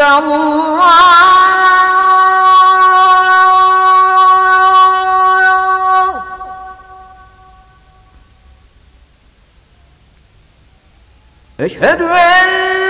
الله أشهد أن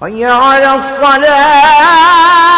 حي على الصلاة.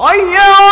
حي على